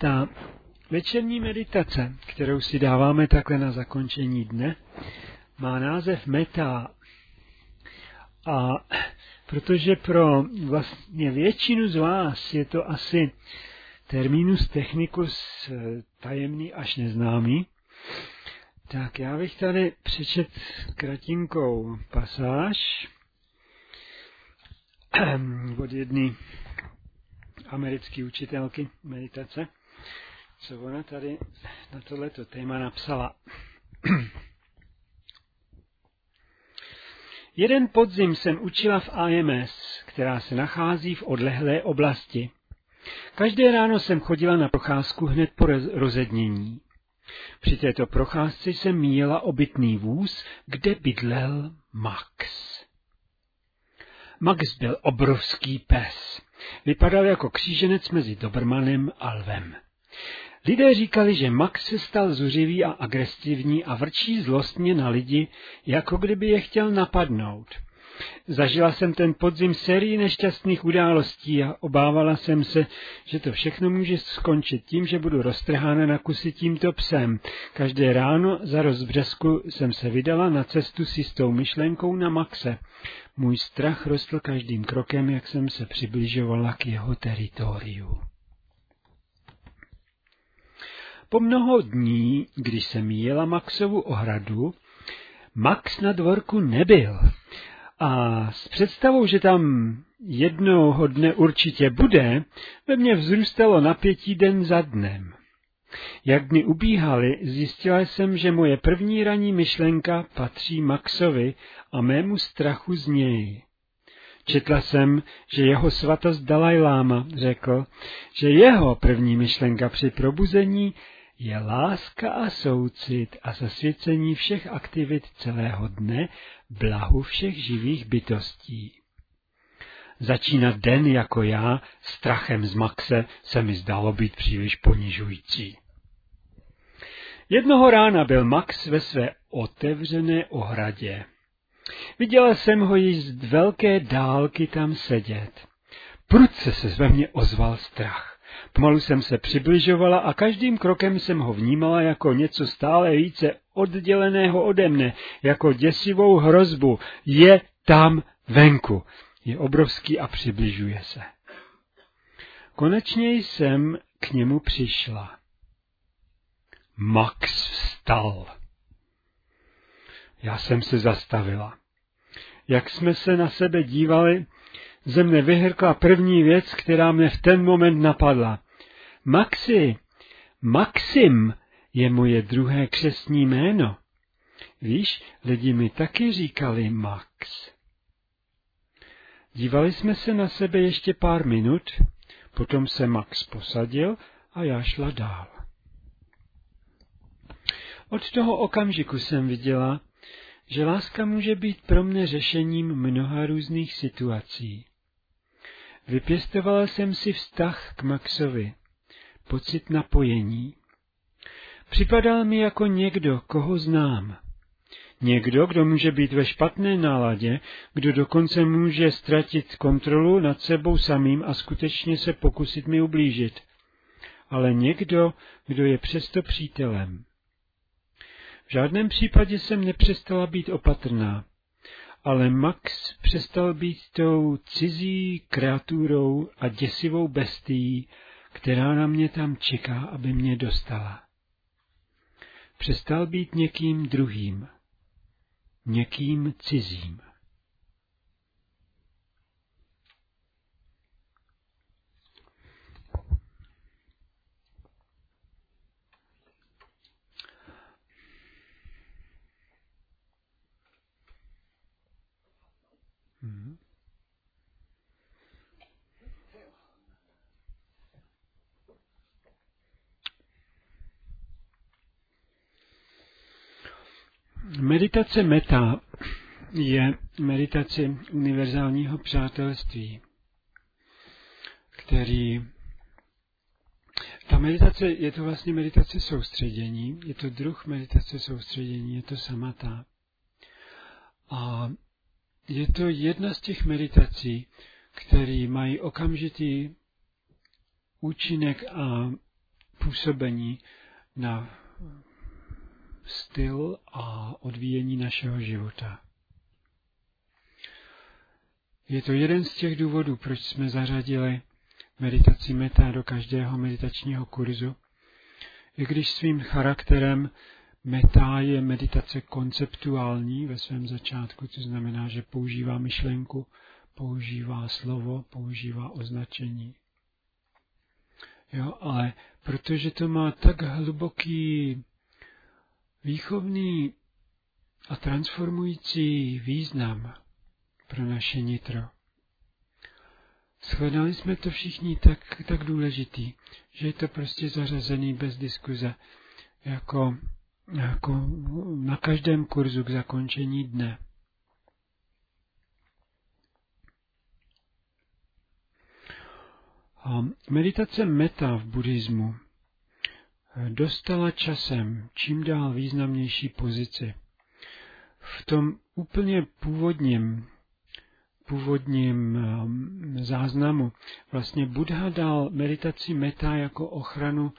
Ta večerní meditace, kterou si dáváme takhle na zakončení dne, má název Meta. A protože pro vlastně většinu z vás je to asi terminus technicus eh, tajemný až neznámý, tak já bych tady přečet kratinkou pasáž od jedné americké učitelky meditace, co ona tady na tohleto téma napsala. Jeden podzim jsem učila v AMS, která se nachází v odlehlé oblasti. Každé ráno jsem chodila na procházku hned po rozednění. Při této procházce jsem míjela obytný vůz, kde bydlel Max. Max byl obrovský pes. Vypadal jako kříženec mezi Dobrmanem a lvem. Lidé říkali, že Max se stal zuřivý a agresivní a vrčí zlostně na lidi, jako kdyby je chtěl napadnout. Zažila jsem ten podzim sérii nešťastných událostí a obávala jsem se, že to všechno může skončit tím, že budu roztrhána na kusy tímto psem. Každé ráno za rozbřesku jsem se vydala na cestu s jistou myšlenkou na Maxe. Můj strach rostl každým krokem, jak jsem se přibližovala k jeho teritoriu. Po mnoho dní, když jsem jela Maxovu ohradu, Max na dvorku nebyl. A s představou, že tam jednoho dne určitě bude, ve mně vzrůstalo napětí den za dnem. Jak dny ubíhaly, zjistila jsem, že moje první ranní myšlenka patří Maxovi a mému strachu z něj. Četla jsem, že jeho svatost Dalaj Lama řekl, že jeho první myšlenka při probuzení je láska a soucit a zasvěcení všech aktivit celého dne blahu všech živých bytostí. Začínat den jako já strachem z Maxe se mi zdalo být příliš ponižující. Jednoho rána byl Max ve své otevřené ohradě. Viděla jsem ho již z velké dálky tam sedět. Prudce se ve mně ozval strach. Pomalu jsem se přibližovala a každým krokem jsem ho vnímala jako něco stále více odděleného ode mne, jako děsivou hrozbu. Je tam venku. Je obrovský a přibližuje se. Konečně jsem k němu přišla. Max vstal. Já jsem se zastavila. Jak jsme se na sebe dívali, ze mne vyhrkla první věc, která mě v ten moment napadla. Maxi, Maxim je moje druhé křesní jméno. Víš, lidi mi taky říkali Max. Dívali jsme se na sebe ještě pár minut, potom se Max posadil a já šla dál. Od toho okamžiku jsem viděla, že láska může být pro mne řešením mnoha různých situací. Vypěstovala jsem si vztah k Maxovi, pocit napojení. Připadal mi jako někdo, koho znám. Někdo, kdo může být ve špatné náladě, kdo dokonce může ztratit kontrolu nad sebou samým a skutečně se pokusit mi ublížit. Ale někdo, kdo je přesto přítelem. V žádném případě jsem nepřestala být opatrná, ale Max přestal být tou cizí kreaturou a děsivou bestií, která na mě tam čeká, aby mě dostala. Přestal být někým druhým, někým cizím. Meditace meta je meditace univerzálního přátelství, který ta meditace je to vlastně meditace soustředění, je to druh meditace soustředění, je to samata. A je to jedna z těch meditací, které mají okamžitý účinek a působení na styl a odvíjení našeho života. Je to jeden z těch důvodů, proč jsme zařadili meditaci meta do každého meditačního kurzu. I když svým charakterem meta je meditace konceptuální ve svém začátku, to znamená, že používá myšlenku, používá slovo, používá označení. Jo, ale protože to má tak hluboký výchovný a transformující význam pro naše nitro, Shledali jsme to všichni tak, tak důležitý, že je to prostě zařazený bez diskuze, jako, jako na každém kurzu k zakončení dne. A meditace meta v buddhismu dostala časem čím dál významnější pozici. V tom úplně původním původním um, záznamu. Vlastně Buddha dal meditaci meta jako ochranu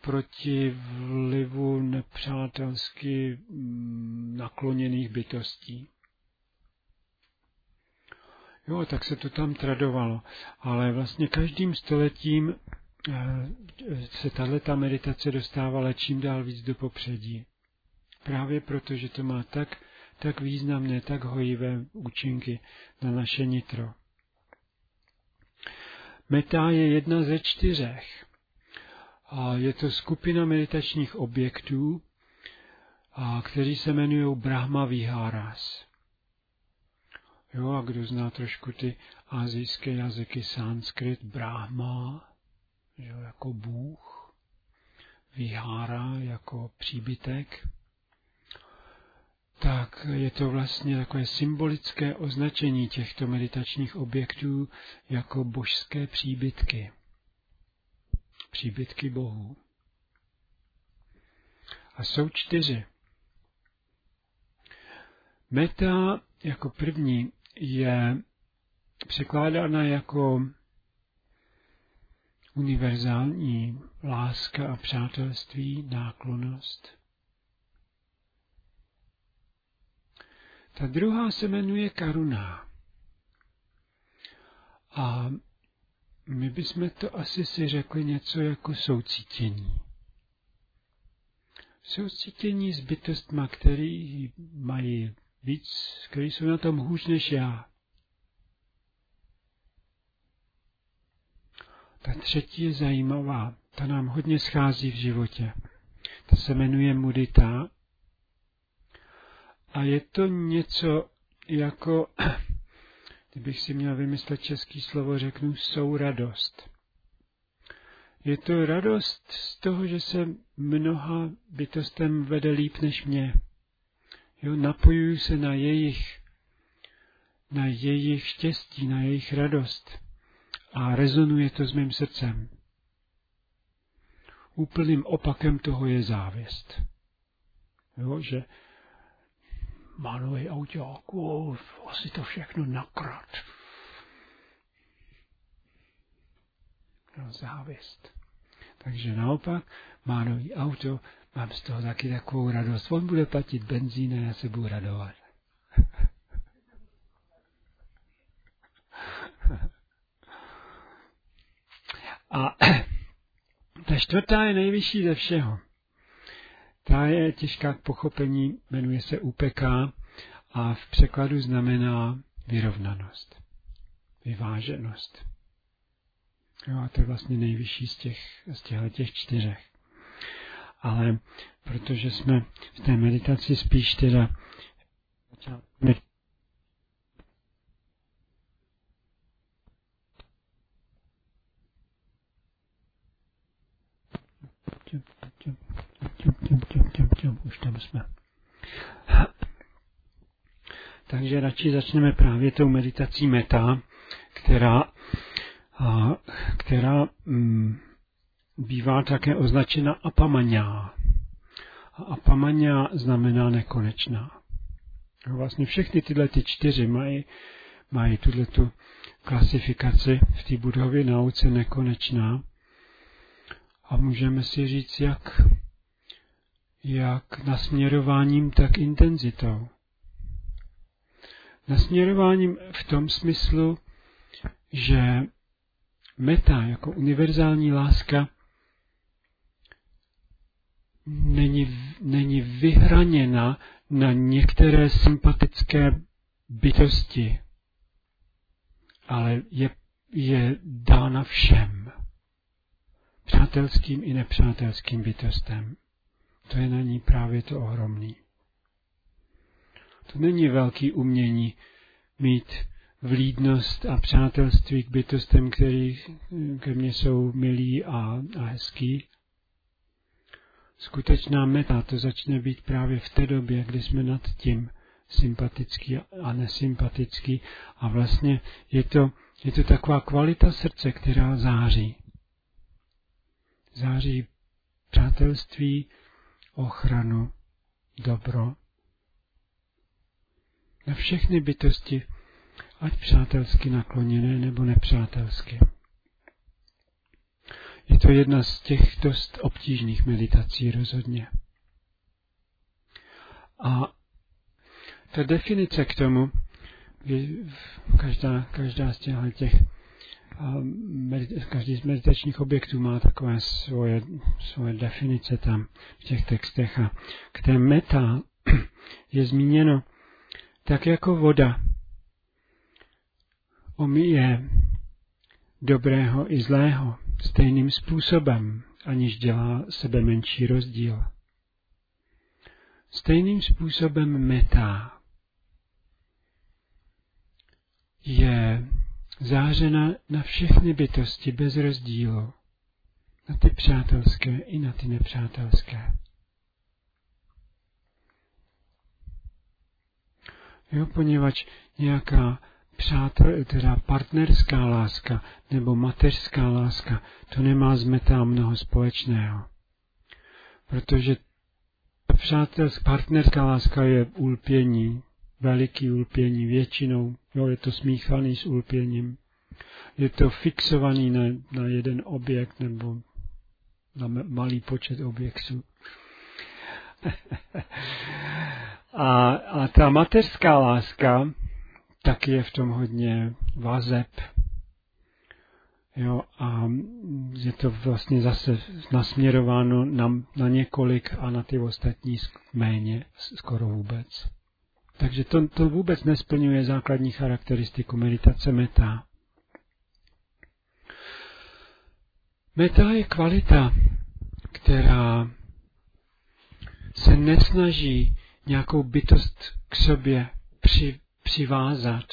proti vlivu nepřátelsky mm, nakloněných bytostí. Jo, tak se to tam tradovalo. Ale vlastně každým stoletím se tato meditace dostávala čím dál víc do popředí. Právě proto, že to má tak tak významné, tak hojivé účinky na naše nitro. Meta je jedna ze čtyřech. A je to skupina meditačních objektů, a kteří se jmenují Brahma Viharas. Jo, a kdo zná trošku ty azijské jazyky, sanskrit, Brahma, jo, jako Bůh, Vihara jako příbytek, tak je to vlastně takové symbolické označení těchto meditačních objektů jako božské příbytky. Příbytky Bohu. A jsou čtyři. Meta jako první je překládána jako univerzální láska a přátelství, náklonost. Ta druhá se jmenuje karuna. A my bychom to asi si řekli něco jako soucítění. Soucítění s bytostma, který mají víc, který jsou na tom hůř než já. Ta třetí je zajímavá, ta nám hodně schází v životě. Ta se jmenuje mudita a je to něco jako, kdybych si měl vymyslet český slovo, řeknu souradost. Je to radost z toho, že se mnoha bytostem vede líp než mě. Jo, napojuju se na jejich, na jejich štěstí, na jejich radost a rezonuje to s mým srdcem. Úplným opakem toho je závěst. Jo, že má nový autáku, asi to všechno nakrát. No, závist. Takže naopak má nový auto, mám z toho taky takovou radost. On bude platit benzín a já se budu radovat. A ta čtvrtá je nejvyšší ze všeho. Ta je těžká k pochopení, jmenuje se UPK a v překladu znamená vyrovnanost, vyváženost. Jo, a to je vlastně nejvyšší z těch, z těchto těch čtyřech. Ale protože jsme v té meditaci spíš teda tam jsme. Takže radši začneme právě tou meditací meta, která, a, která mm, bývá také označena apamanya. A apamanya znamená nekonečná. A vlastně všechny tyhle ty čtyři mají, mají tuto klasifikaci v té budově nauce nekonečná. A můžeme si říct, jak, jak nasměrováním, tak intenzitou. Nasměrováním v tom smyslu, že meta jako univerzální láska není, není vyhraněna na některé sympatické bytosti, ale je, je dána všem. Přátelským i nepřátelským bytostem. To je na ní právě to ohromný. To není velký umění mít vlídnost a přátelství k bytostem, který ke mně jsou milí a, a hezký. Skutečná meta to začne být právě v té době, kdy jsme nad tím sympatický a nesympatický a vlastně je to, je to taková kvalita srdce, která září. Září přátelství, ochranu, dobro. Na všechny bytosti, ať přátelsky nakloněné nebo nepřátelsky. Je to jedna z těch dost obtížných meditací rozhodně. A ta definice k tomu, každá, každá z těch každý z meditačních objektů má takové svoje, svoje definice tam v těch textech a k té meta je zmíněno tak jako voda omíje dobrého i zlého stejným způsobem, aniž dělá sebe menší rozdíl. Stejným způsobem metá je zářena na všechny bytosti bez rozdílu, na ty přátelské i na ty nepřátelské. Jo, poněvadž nějaká přátel, teda partnerská láska nebo mateřská láska, to nemá s metá mnoho společného. Protože přátelská partnerská láska je ulpění, veliký ulpění většinou, jo, je to smíchaný s ulpěním. Je to fixovaný na, na jeden objekt nebo na malý počet objektů. a, a ta mateřská láska, taky je v tom hodně vazeb. Jo, a je to vlastně zase nasměrováno na, na několik a na ty ostatní méně, skoro vůbec. Takže to, to vůbec nesplňuje základní charakteristiku meditace meta. Meta je kvalita, která se nesnaží nějakou bytost k sobě při, přivázat.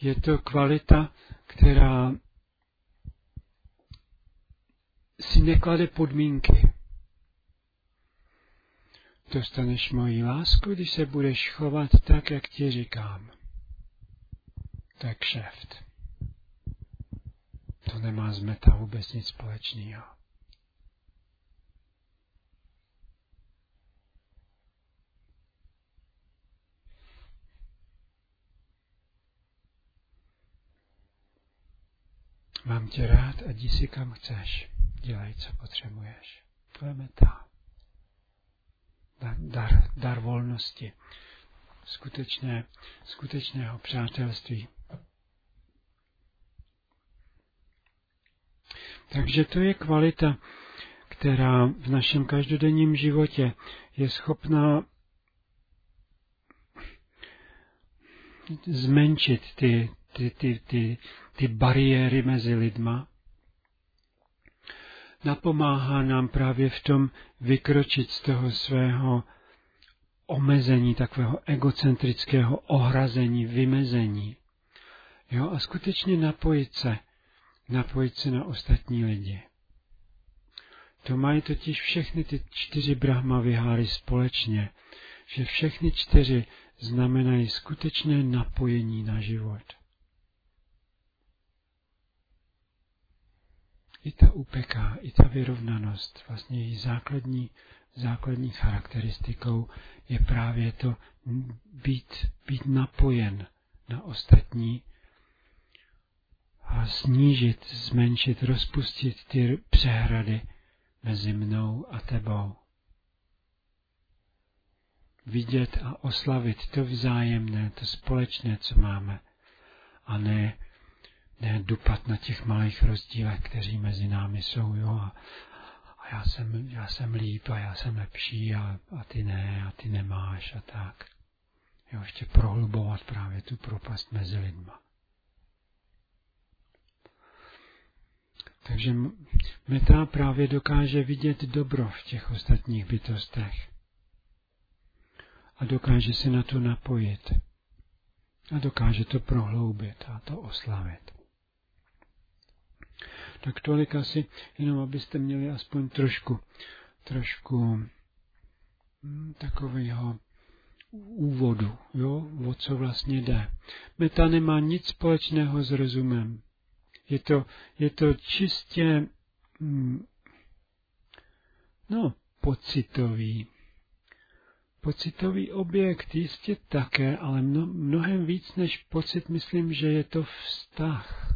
Je to kvalita, která si neklade podmínky. Dostaneš moji lásku, když se budeš chovat tak, jak ti říkám. To je kšeft. To nemá z meta vůbec nic společného. Mám tě rád a jdi si kam chceš. Dělej, co potřebuješ. To je meta. Dar, dar volnosti. Skutečné, skutečného přátelství. Takže to je kvalita, která v našem každodenním životě je schopná zmenšit ty, ty, ty, ty, ty bariéry mezi lidma. Napomáhá nám právě v tom vykročit z toho svého omezení, takového egocentrického ohrazení, vymezení. Jo, a skutečně napojit se, napojit se na ostatní lidi. To mají totiž všechny ty čtyři Brahma viháry společně, že všechny čtyři znamenají skutečné napojení na život. I ta upeká, i ta vyrovnanost, vlastně její základní, základní charakteristikou je právě to být, být napojen na ostatní a snížit, zmenšit, rozpustit ty přehrady mezi mnou a tebou. Vidět a oslavit to vzájemné, to společné, co máme, a ne dupat na těch malých rozdílech, kteří mezi námi jsou, jo, a, a já, jsem, já jsem líp a já jsem lepší a, a ty ne a ty nemáš a tak. Jo, ještě prohlubovat právě tu propast mezi lidma. Takže meta právě dokáže vidět dobro v těch ostatních bytostech. A dokáže se na to napojit. A dokáže to prohloubit a to oslavit. Tak tolik asi, jenom abyste měli aspoň trošku, trošku hm, takového úvodu, jo, o co vlastně jde. Meta nemá nic společného s rozumem. Je to, je to čistě, mm, no, pocitový. Pocitový objekt jistě také, ale mno, mnohem víc než pocit, myslím, že je to vztah.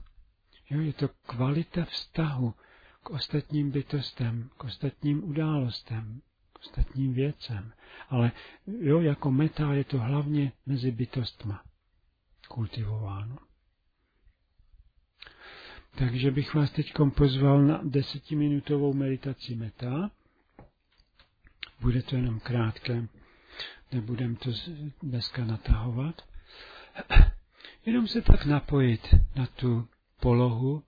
Jo, je to kvalita vztahu k ostatním bytostem, k ostatním událostem, k ostatním věcem. Ale jo, jako meta je to hlavně mezi bytostma kultivováno. Takže bych vás teď pozval na desetiminutovou meditaci meta. Bude to jenom krátké, nebudem to dneska natahovat. Jenom se tak napojit na tu polohu.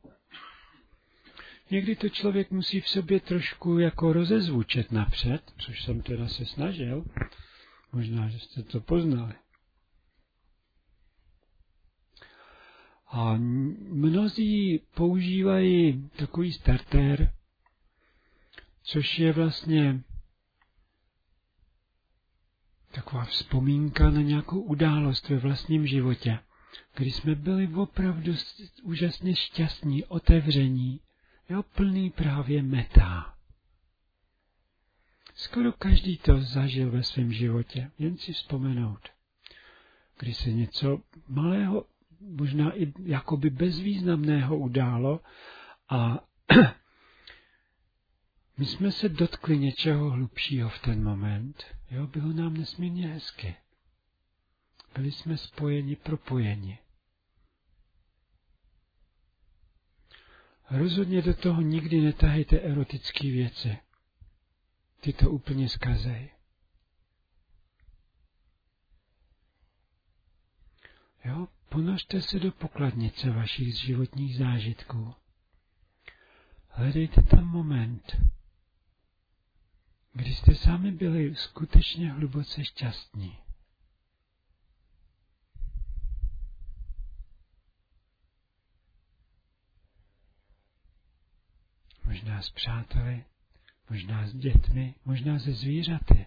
Někdy to člověk musí v sobě trošku jako rozezvučet napřed, což jsem teda se snažil. Možná, že jste to poznali. A mnozí používají takový starter, což je vlastně taková vzpomínka na nějakou událost ve vlastním životě, kdy jsme byli opravdu úžasně šťastní, otevření, jo, plný právě metá. Skoro každý to zažil ve svém životě, jen si vzpomenout, kdy se něco malého možná i jakoby bezvýznamného událo a my jsme se dotkli něčeho hlubšího v ten moment. Jo, bylo nám nesmírně hezky. Byli jsme spojeni, propojeni. Rozhodně do toho nikdy netahejte erotické věci. Ty to úplně zkazejí. Jo, Ponožte se do pokladnice vašich životních zážitků. Hledejte tam moment, kdy jste sami byli skutečně hluboce šťastní. Možná s přáteli, možná s dětmi, možná se zvířaty.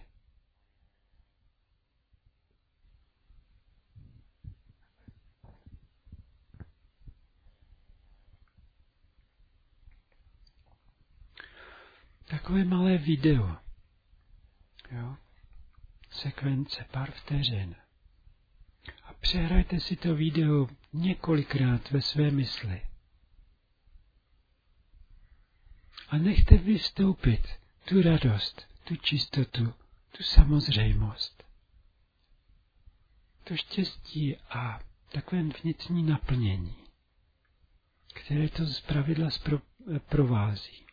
takové malé video. Jo? Sekvence pár vteřin. A přehrajte si to video několikrát ve své mysli. A nechte vystoupit tu radost, tu čistotu, tu samozřejmost. To štěstí a takové vnitřní naplnění, které to z pravidla provází.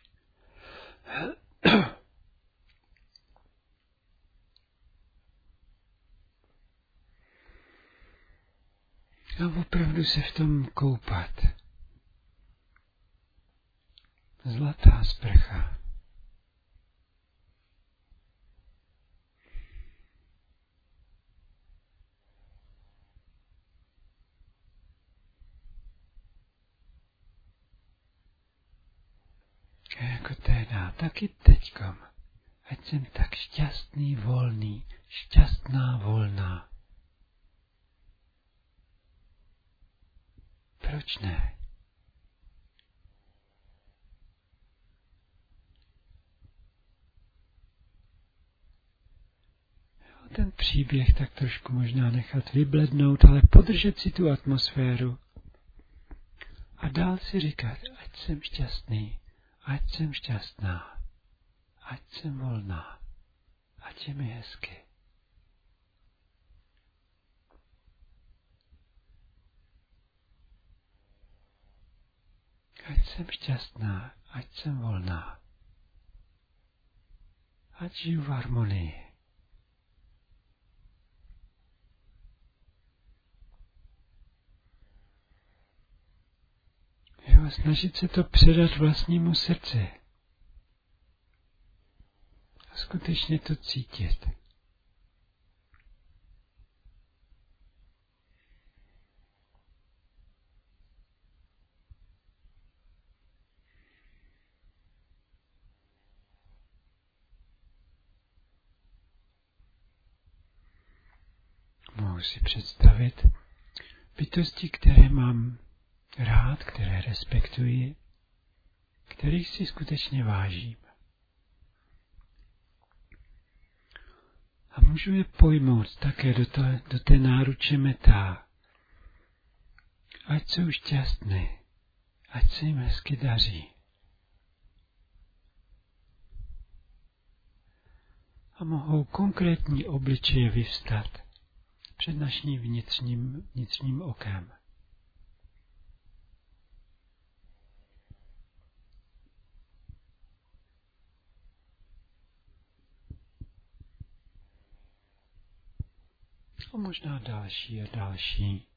A opravdu se v tom koupat. Zlatá sprcha. jako tehda, taky teďkom. Ať jsem tak šťastný, volný, šťastná, volná. Proč ne? Ten příběh tak trošku možná nechat vyblednout, ale podržet si tu atmosféru A dál si říkat, ať jsem šťastný, ať jsem šťastná, ať jsem volná, ať je mi hezky. Ať jsem šťastná, ať jsem volná, ať žiju v harmonii. Jo, snažit se to předat vlastnímu srdci. A skutečně to cítit. Mohu si představit bytosti, které mám rád, které respektuji, kterých si skutečně vážím. A můžu je pojmout také do, to, do té náruče metá. Ať jsou šťastné, ať se jim hezky daří. A mohou konkrétní obličeje vyvstat před naším vnitřním, vnitřním okem. A možná další a další.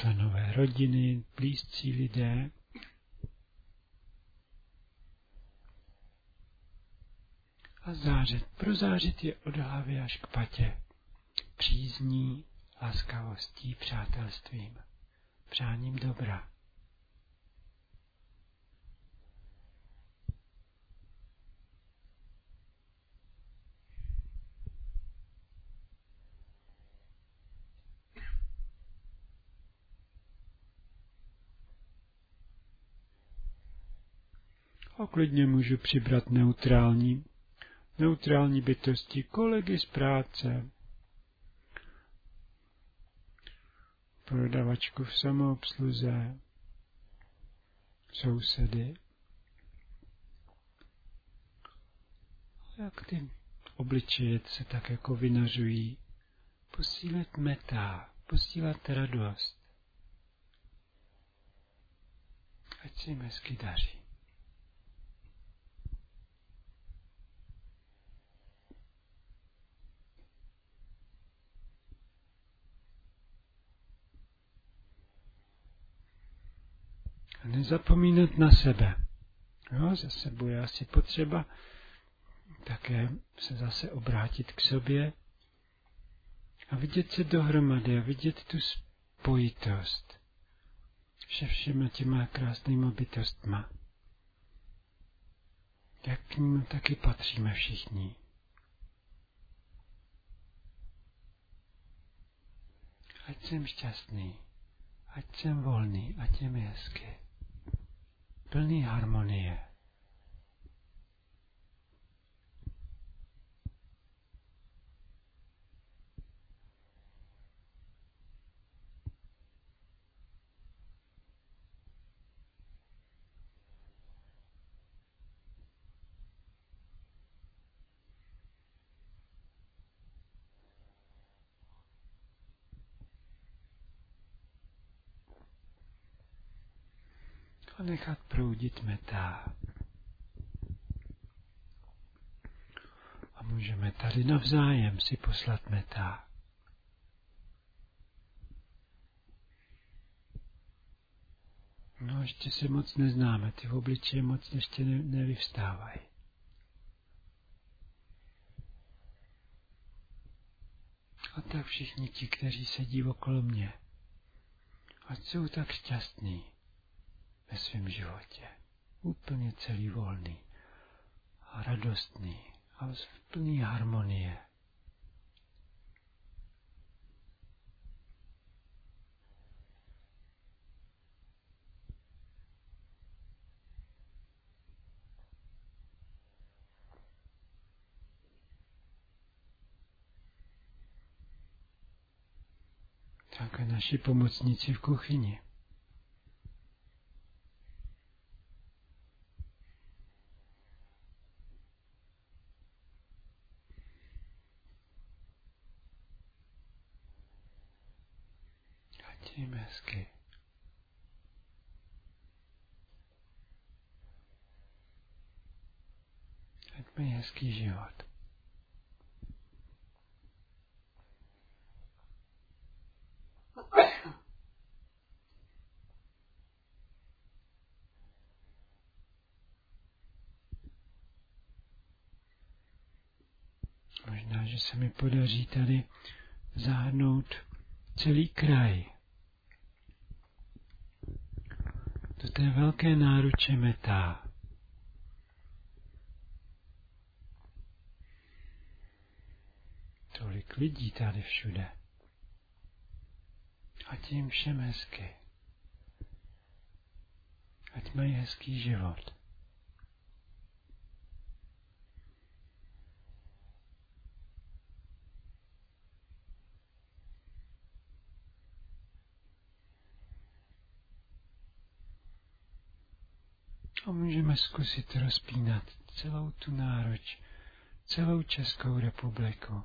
členové rodiny, blízcí lidé. A zářit, prozářit je od hlavy až k patě, přízní, laskavostí, přátelstvím, přáním dobra. a klidně můžu přibrat neutrální, neutrální bytosti, kolegy z práce, prodavačku v samoobsluze, sousedy. Jak ty obličeje se tak jako vynařují, posílat meta, posílat radost. Ať se jim hezky daří. A nezapomínat na sebe. Jo, za sebou je asi potřeba také se zase obrátit k sobě a vidět se dohromady a vidět tu spojitost se všema těma krásnýma bytostma. Jak k ním taky patříme všichni. Ať jsem šťastný, ať jsem volný, ať je mi hezky plný harmonie. a nechat proudit meta. A můžeme tady navzájem si poslat meta. No, ještě se moc neznáme, ty obličeje moc ještě ne, nevyvstávají. A tak všichni ti, kteří sedí okolo mě, ať jsou tak šťastní ve svém životě. Úplně celý volný a radostný a v plný harmonie. také naši pomocníci v kuchyni. Mají hezký život. Možná, že se mi podaří tady zahrnout celý kraj. Do té velké náruče metá. Tolik lidí tady všude. A tím všem hezky. Ať mají hezký život. A můžeme zkusit rozpínat celou tu nároč, celou Českou republiku.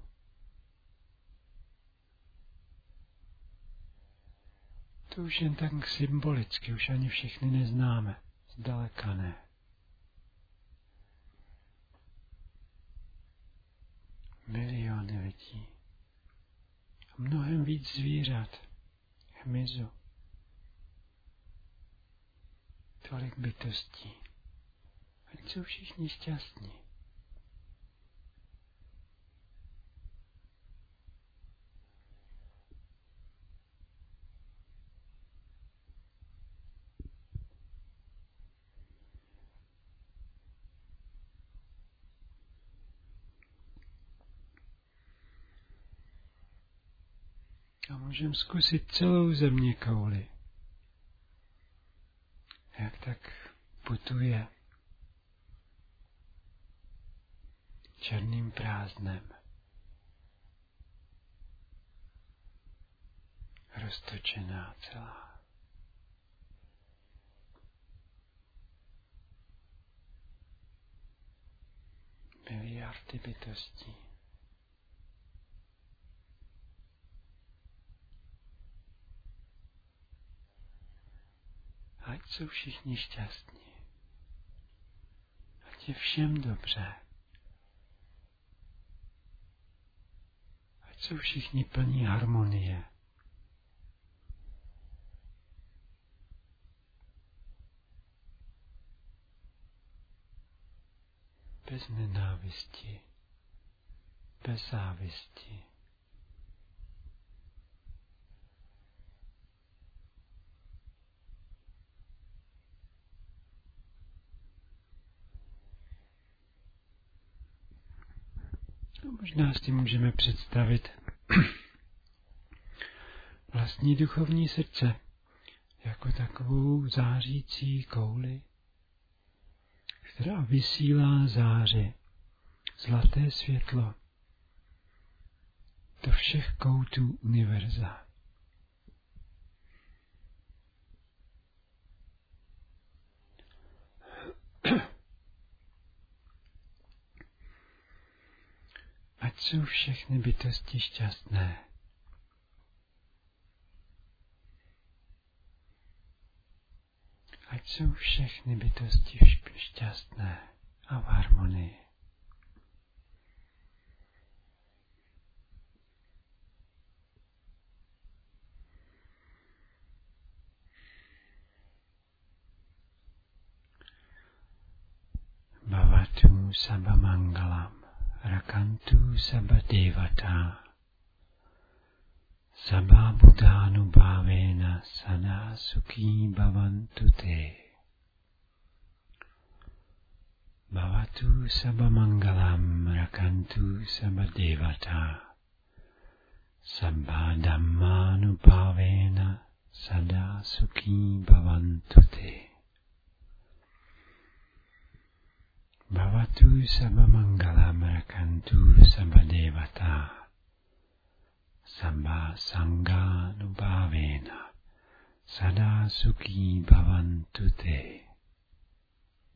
To už jen tak symbolicky, už ani všechny neznáme, zdaleka ne. Miliony lidí. A mnohem víc zvířat, hmyzu. Tolik bytostí. Ať jsou všichni šťastní. A můžeme zkusit celou země kouli. Jak tak putuje černým prázdnem. Roztočená celá. Miliardy bytostí. Ať jsou všichni šťastní. Ať je všem dobře. Ať jsou všichni plní harmonie. Bez nenávisti, bez závisti. No, možná si můžeme představit vlastní duchovní srdce jako takovou zářící kouli, která vysílá záře, zlaté světlo do všech koutů univerza. Ať jsou všechny bytosti šťastné. Ať jsou všechny bytosti šťastné a v harmonii. Bhavatu රකන්තු සබ දේවතා සබා බුධානුභාවේන සදා සුඛී භවන්තු තේ භවතු සබ මංගලම් රකන්තු සබ දේවතා සම්බා ධම්මානුභාවේන සදා සුඛී භවන්තු තේ භවතු සබ මංගලමරකන්තු සබ දේවතා සම්මා සංඝානුභාවේන සදා සුඛී භවන්තු තේ